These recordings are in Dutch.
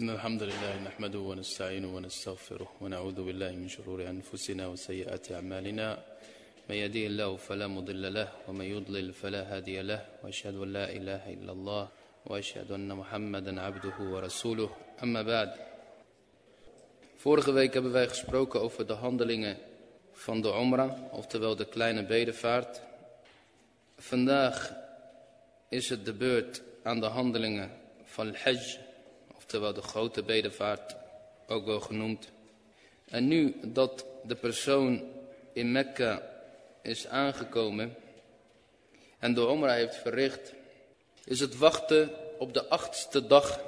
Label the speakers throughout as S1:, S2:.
S1: إن الحمد لله نحمده ونستعينه ونستغفره ونعوذ بالله من شرور أنفسنا وسيئات أعمالنا من يهديه الله فلا مضل له ومن يضلل فلا هادي له وأشهد أن لا إله إلا الله وأشهد أن محمدا عبده ورسوله أما بعد Vorige week hebben wij gesproken over de handelingen van de Omra, oftewel de kleine bedevaart. Vandaag is het de beurt aan de handelingen van al-Hajj, oftewel de grote bedevaart, ook wel genoemd. En nu dat de persoon in Mekka is aangekomen en de Omra heeft verricht, is het wachten op de achtste dag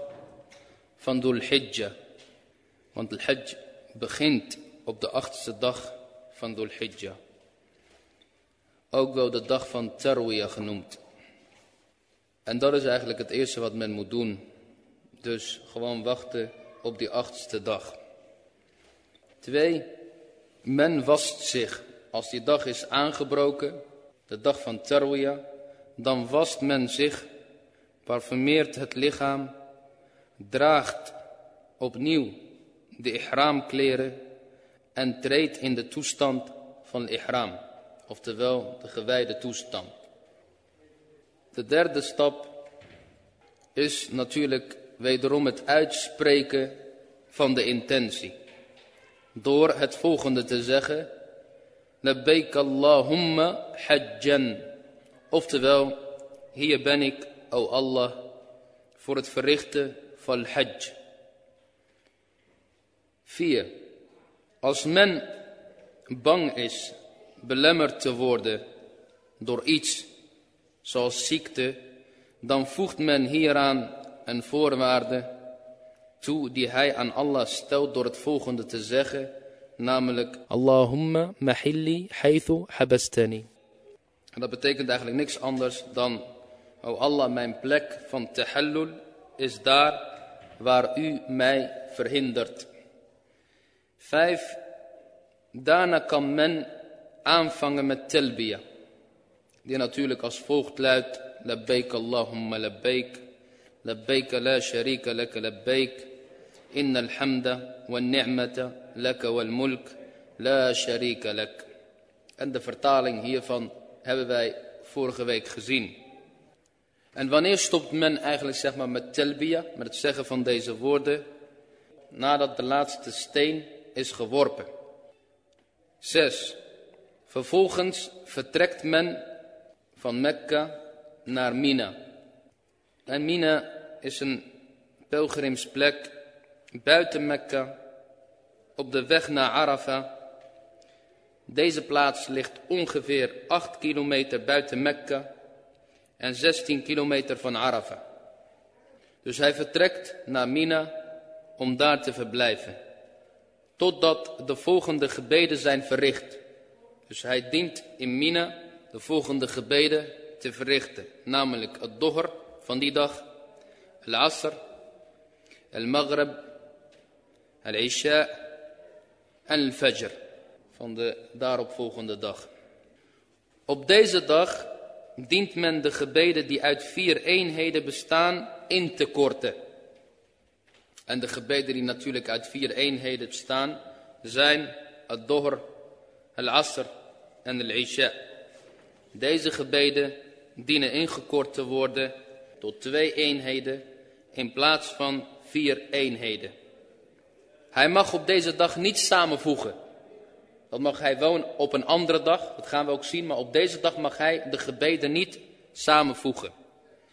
S1: van Dhul Hijjah. Want de Hajj begint op de achtste dag van Dhul Hijjah. Ook wel de dag van Tarwiyah genoemd. En dat is eigenlijk het eerste wat men moet doen. Dus gewoon wachten op die achtste dag. Twee, men wast zich. Als die dag is aangebroken, de dag van Tarwiyah, dan wast men zich, parfumeert het lichaam, draagt opnieuw de ihramkleren en treedt in de toestand van ihram, oftewel de gewijde toestand. De derde stap is natuurlijk wederom het uitspreken van de intentie. Door het volgende te zeggen, Labbaik Allahumma hajjan. Oftewel, hier ben ik, o Allah, voor het verrichten van hajj. 4. Als men bang is belemmerd te worden door iets zoals ziekte, dan voegt men hieraan een voorwaarde toe die hij aan Allah stelt door het volgende te zeggen, namelijk Allahumma mahilli haythu habastani. En dat betekent eigenlijk niks anders dan, o Allah, mijn plek van tahallul is daar waar u mij verhindert. Vijf, daarna kan men aanvangen met telbiya. Die natuurlijk als volgt luidt, labbaik Allahumma labbaik, laka labbaik, inna alhamda wa ni'mata laka wal mulk, la sharika lak. En de vertaling hiervan hebben wij vorige week gezien. En wanneer stopt men eigenlijk zeg maar met telbiya, met het zeggen van deze woorden, nadat de laatste steen is geworpen. 6. Vervolgens vertrekt men van Mekka naar Mina. En Mina is een pelgrimsplek buiten Mekka op de weg naar Arafah. Deze plaats ligt ongeveer 8 kilometer buiten Mekka en 16 kilometer van Arafah. Dus hij vertrekt naar Mina om daar te verblijven totdat de volgende gebeden zijn verricht. Dus hij dient in Mina de volgende gebeden te verrichten. Namelijk het dohr van die dag, al-asr, al-maghrib, al-isha en al-fajr van de daaropvolgende dag. Op deze dag dient men de gebeden die uit vier eenheden bestaan in te korten. En de gebeden die natuurlijk uit vier eenheden bestaan zijn het dohr, al-asr en al-isha. Deze gebeden dienen ingekort te worden tot twee eenheden in plaats van vier eenheden. Hij mag op deze dag niet samenvoegen. Dat mag hij wel op een andere dag, dat gaan we ook zien, maar op deze dag mag hij de gebeden niet samenvoegen.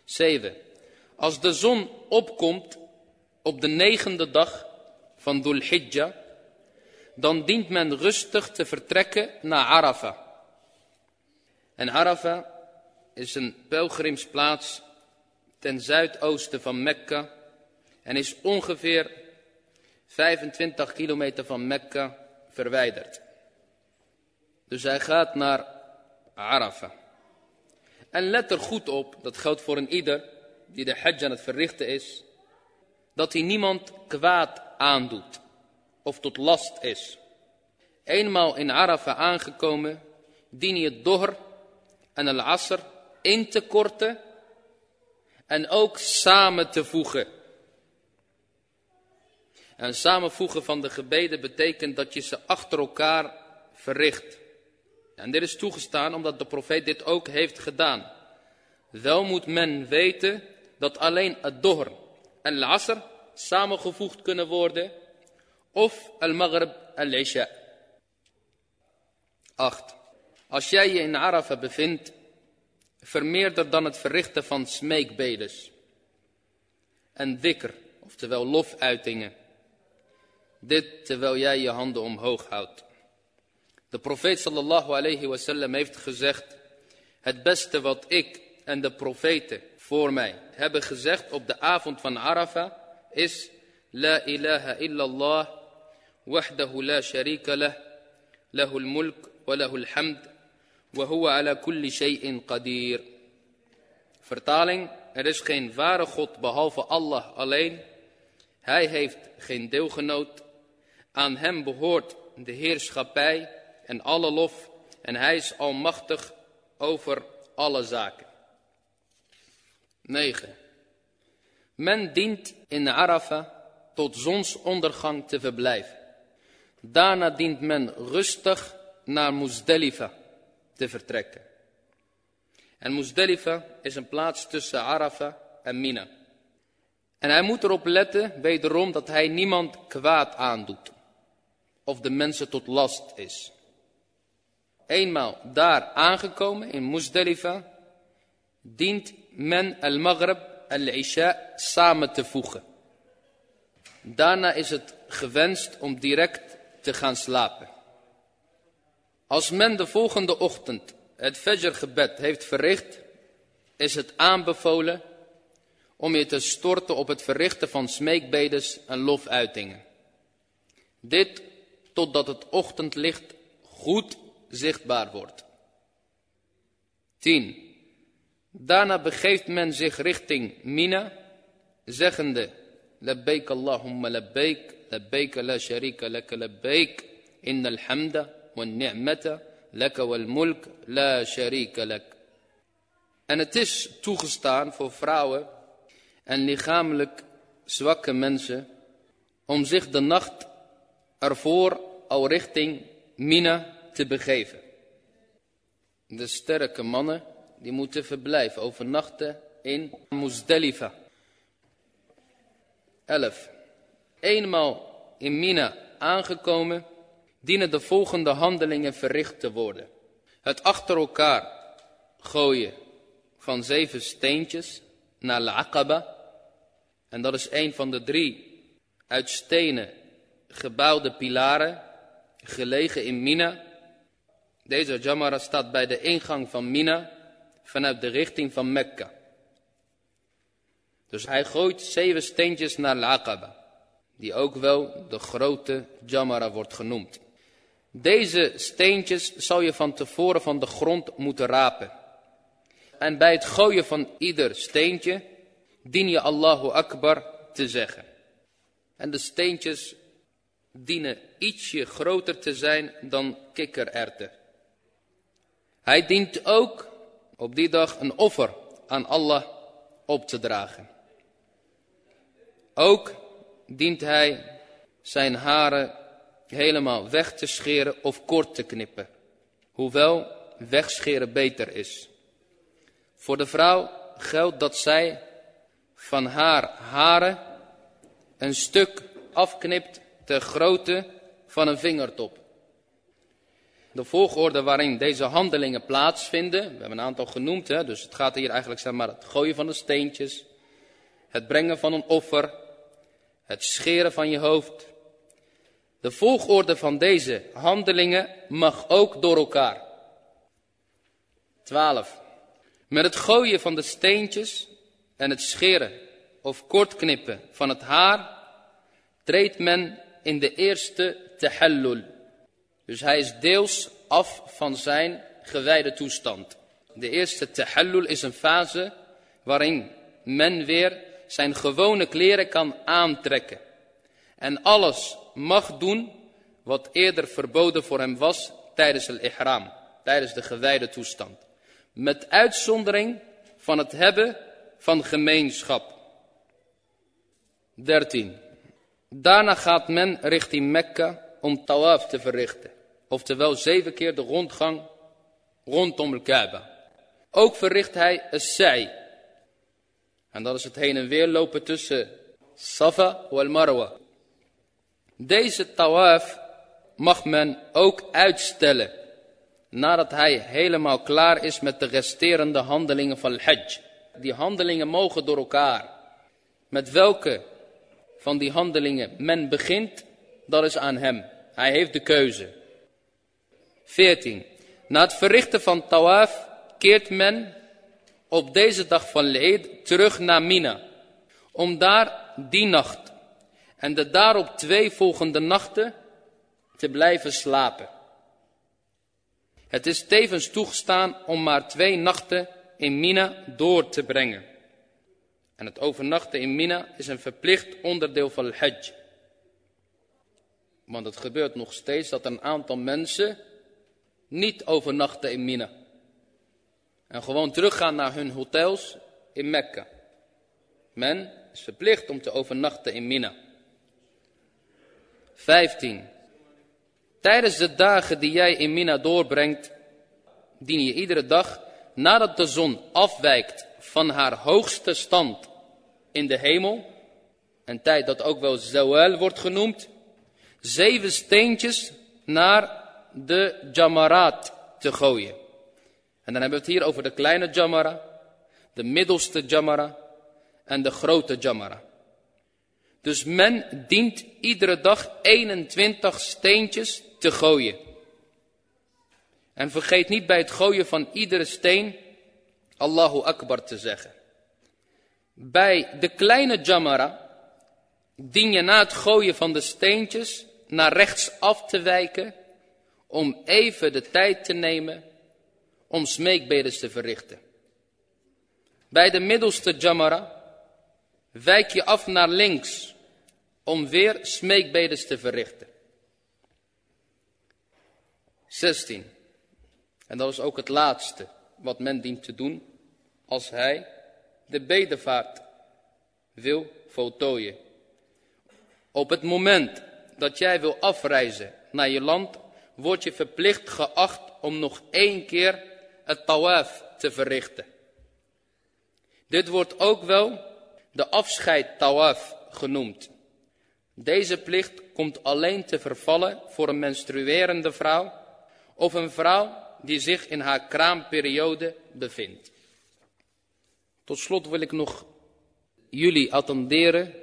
S1: 7. Als de zon opkomt op de negende dag van Dhul Hijjah, dan dient men rustig te vertrekken naar Arafah. En Arafah is een pelgrimsplaats ten zuidoosten van Mekka en is ongeveer 25 kilometer van Mekka verwijderd. Dus hij gaat naar Arafah. En let er goed op, dat geldt voor een ieder die de hajj aan het verrichten is, dat hij niemand kwaad aandoet of tot last is. Eenmaal in Arafah aangekomen, dien je het dohr en al-asr in te korten en ook samen te voegen. En samenvoegen van de gebeden betekent dat je ze achter elkaar verricht. En dit is toegestaan omdat de profeet dit ook heeft gedaan. Wel moet men weten dat alleen het dohr en al-asr samengevoegd kunnen worden. Of al-maghrib al-isha. 8. Als jij je in Arafah bevindt, vermeerder dan het verrichten van smeekbedes en dhikr, oftewel lofuitingen. Dit terwijl jij je handen omhoog houdt. De profeet sallallahu alayhi wasallam heeft gezegd, het beste wat ik en de profeten voor mij hebben gezegd op de avond van Arafah is, La ilaha illallah, wahdahu la sharika lah, lahul mulk wa lahul hamd, wa huwa ala shay'in. Vertaling, er is geen ware God behalve Allah alleen. Hij heeft geen deelgenoot. Aan hem behoort de heerschappij en alle lof. En hij is almachtig over alle zaken. 9. Men dient in Arafah tot zonsondergang te verblijven. Daarna dient men rustig naar Muzdalifa te vertrekken. En Muzdalifa is een plaats tussen Arafah en Mina. En hij moet erop letten, wederom, dat hij niemand kwaad aandoet. Of de mensen tot last is. Eenmaal daar aangekomen in Muzdalifa, dient men al-Maghrib al-Isha samen te voegen. Daarna is het gewenst om direct te gaan slapen. Als men de volgende ochtend het Fajr-gebed heeft verricht, is het aanbevolen om je te storten op het verrichten van smeekbedes en lofuitingen. Dit totdat het ochtendlicht goed zichtbaar wordt. 10. Daarna begeeft men zich richting Mina, zeggende, Labbaik Allahumma labbaik, labbaik la sharika laka labbaik, inna alhamda wal mulk la sharika. En het is toegestaan voor vrouwen en lichamelijk zwakke mensen om zich de nacht ervoor al richting Mina te begeven. De sterke mannen die moeten verblijven, overnachten in Muzdalifa. 11. Eenmaal in Mina aangekomen, dienen de volgende handelingen verricht te worden. Het achter elkaar gooien van zeven steentjes naar Al-Aqaba. En dat is een van de drie uit stenen gebouwde pilaren, gelegen in Mina. Deze Jamara staat bij de ingang van Mina, vanuit de richting van Mekka. Dus hij gooit zeven steentjes naar Al-Aqaba, die ook wel de grote Jamara wordt genoemd. Deze steentjes zal je van tevoren van de grond moeten rapen. En bij het gooien van ieder steentje dien je Allahu Akbar te zeggen. En de steentjes dienen ietsje groter te zijn dan kikkererwten. Hij dient ook op die dag een offer aan Allah op te dragen. Ook dient hij zijn haren helemaal weg te scheren of kort te knippen. Hoewel wegscheren beter is. Voor de vrouw geldt dat zij van haar haren een stuk afknipt ter grootte van een vingertop. De volgorde waarin deze handelingen plaatsvinden, we hebben een aantal genoemd, hè, dus het gaat hier eigenlijk zeg maar het gooien van de steentjes, het brengen van een offer, het scheren van je hoofd, de volgorde van deze handelingen mag ook door elkaar. 12. Met het gooien van de steentjes en het scheren of kortknippen van het haar treedt men in de eerste tahallul. Dus hij is deels af van zijn gewijde toestand. De eerste tahallul is een fase waarin men weer zijn gewone kleren kan aantrekken. En alles mag doen wat eerder verboden voor hem was tijdens het ihram, tijdens de gewijde toestand. Met uitzondering van het hebben van gemeenschap. 13. Daarna gaat men richting Mekka om tawaf te verrichten. Oftewel zeven keer de rondgang rondom de Kaaba. Ook verricht hij een sa'i. En dat is het heen en weer lopen tussen Safa en Marwa. Deze tawaf mag men ook uitstellen nadat hij helemaal klaar is met de resterende handelingen van Hajj. Die handelingen mogen door elkaar. Met welke van die handelingen men begint, dat is aan hem. Hij heeft de keuze. 14. Na het verrichten van tawaf keert men op deze dag van Eid terug naar Mina. Om daar die nacht en de daarop twee volgende nachten te blijven slapen. Het is tevens toegestaan om maar twee nachten in Mina door te brengen. En het overnachten in Mina is een verplicht onderdeel van het Hajj. Want het gebeurt nog steeds dat een aantal mensen niet overnachten in Mina. En gewoon teruggaan naar hun hotels in Mekka. Men is verplicht om te overnachten in Mina. 15. Tijdens de dagen die jij in Mina doorbrengt, dien je iedere dag, nadat de zon afwijkt van haar hoogste stand in de hemel, een tijd dat ook wel Zawal wordt genoemd, zeven steentjes naar de Jamarat te gooien. En dan hebben we het hier over de kleine Jamara, de middelste Jamara en de grote Jamara. Dus men dient iedere dag 21 steentjes te gooien. En vergeet niet bij het gooien van iedere steen Allahu Akbar te zeggen. Bij de kleine Jamara dien je na het gooien van de steentjes naar rechts af te wijken om even de tijd te nemen om smeekbedes te verrichten. Bij de middelste Jamara wijk je af naar links om weer smeekbedes te verrichten. 16. En dat is ook het laatste wat men dient te doen als hij de bedevaart wil voltooien. Op het moment dat jij wil afreizen naar je land, word je verplicht geacht om nog één keer het tawaf te verrichten. Dit wordt ook wel de afscheid tawaf genoemd. Deze plicht komt alleen te vervallen voor een menstruerende vrouw of een vrouw die zich in haar kraamperiode bevindt. Tot slot wil ik nog jullie attenderen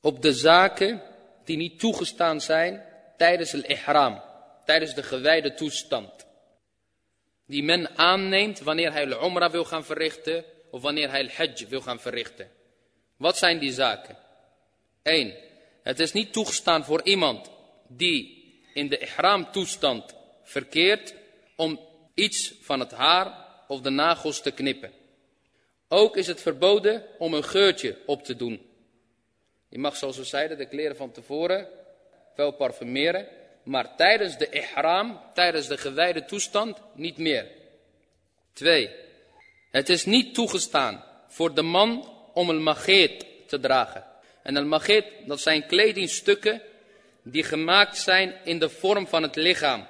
S1: op de zaken die niet toegestaan zijn tijdens het ihram, tijdens de gewijde toestand. Die men aanneemt wanneer hij de umrah wil gaan verrichten of wanneer hij hajj wil gaan verrichten. Wat zijn die zaken? 1. Het is niet toegestaan voor iemand die in de ihram toestand verkeert om iets van het haar of de nagels te knippen. Ook is het verboden om een geurtje op te doen. Je mag zoals we zeiden de kleren van tevoren wel parfumeren, maar tijdens de ihram, tijdens de gewijde toestand, niet meer. 2. Het is niet toegestaan voor de man om een mageet te dragen. En een mageet, dat zijn kledingstukken die gemaakt zijn in de vorm van het lichaam.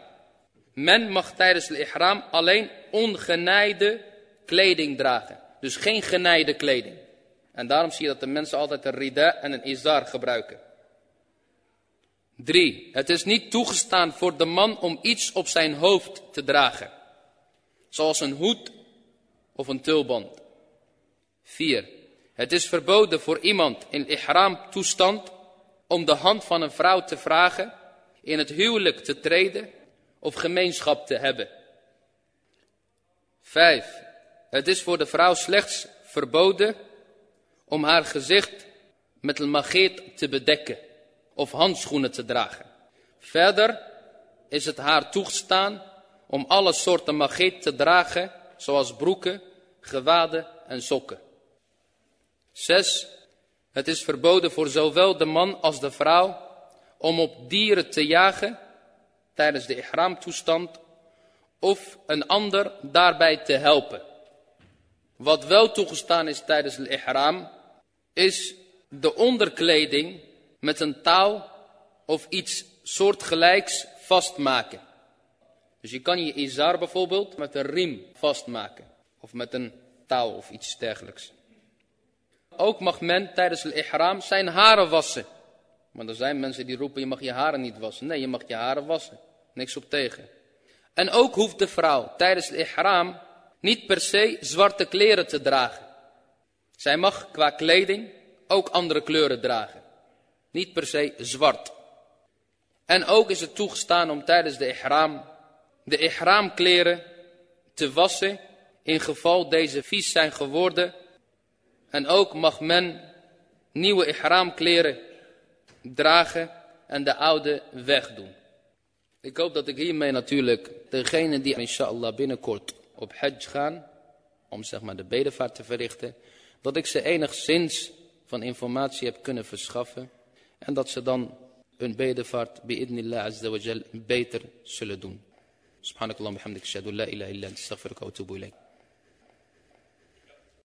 S1: Men mag tijdens de ihram alleen ongenijde kleding dragen. Dus geen genijde kleding. En daarom zie je dat de mensen altijd een rida en een izar gebruiken. 3. Het is niet toegestaan voor de man om iets op zijn hoofd te dragen. Zoals een hoed of een tulband. 4. Het is verboden voor iemand in ihram toestand om de hand van een vrouw te vragen, in het huwelijk te treden of gemeenschap te hebben. 5. Het is voor de vrouw slechts verboden om haar gezicht met een mageet te bedekken of handschoenen te dragen. Verder is het haar toegestaan om alle soorten mageet te dragen, zoals broeken, gewaden en sokken. 6. Het is verboden voor zowel de man als de vrouw om op dieren te jagen tijdens de ihramtoestand of een ander daarbij te helpen. Wat wel toegestaan is tijdens de ihram is de onderkleding met een touw of iets soortgelijks vastmaken. Dus je kan je izar bijvoorbeeld met een riem vastmaken. Of met een touw of iets dergelijks. Ook mag men tijdens de ihram zijn haren wassen. Maar er zijn mensen die roepen je mag je haren niet wassen. Nee, je mag je haren wassen. Niks op tegen. En ook hoeft de vrouw tijdens de ihram niet per se zwarte kleren te dragen. Zij mag qua kleding ook andere kleuren dragen. Niet per se zwart. En ook is het toegestaan om tijdens de ihram de ihramkleren te wassen in geval deze vies zijn geworden. En ook mag men nieuwe ihraamkleren dragen en de oude wegdoen. Ik hoop dat ik hiermee natuurlijk degene die inshallah binnenkort op hajj gaan, om zeg maar de bedevaart te verrichten, dat ik ze enigszins van informatie heb kunnen verschaffen. En dat ze dan hun bedevaart bi'idnillah jal beter zullen doen. Subhanakallah shadu la ilaha illa, astaghfirullah wa atubu.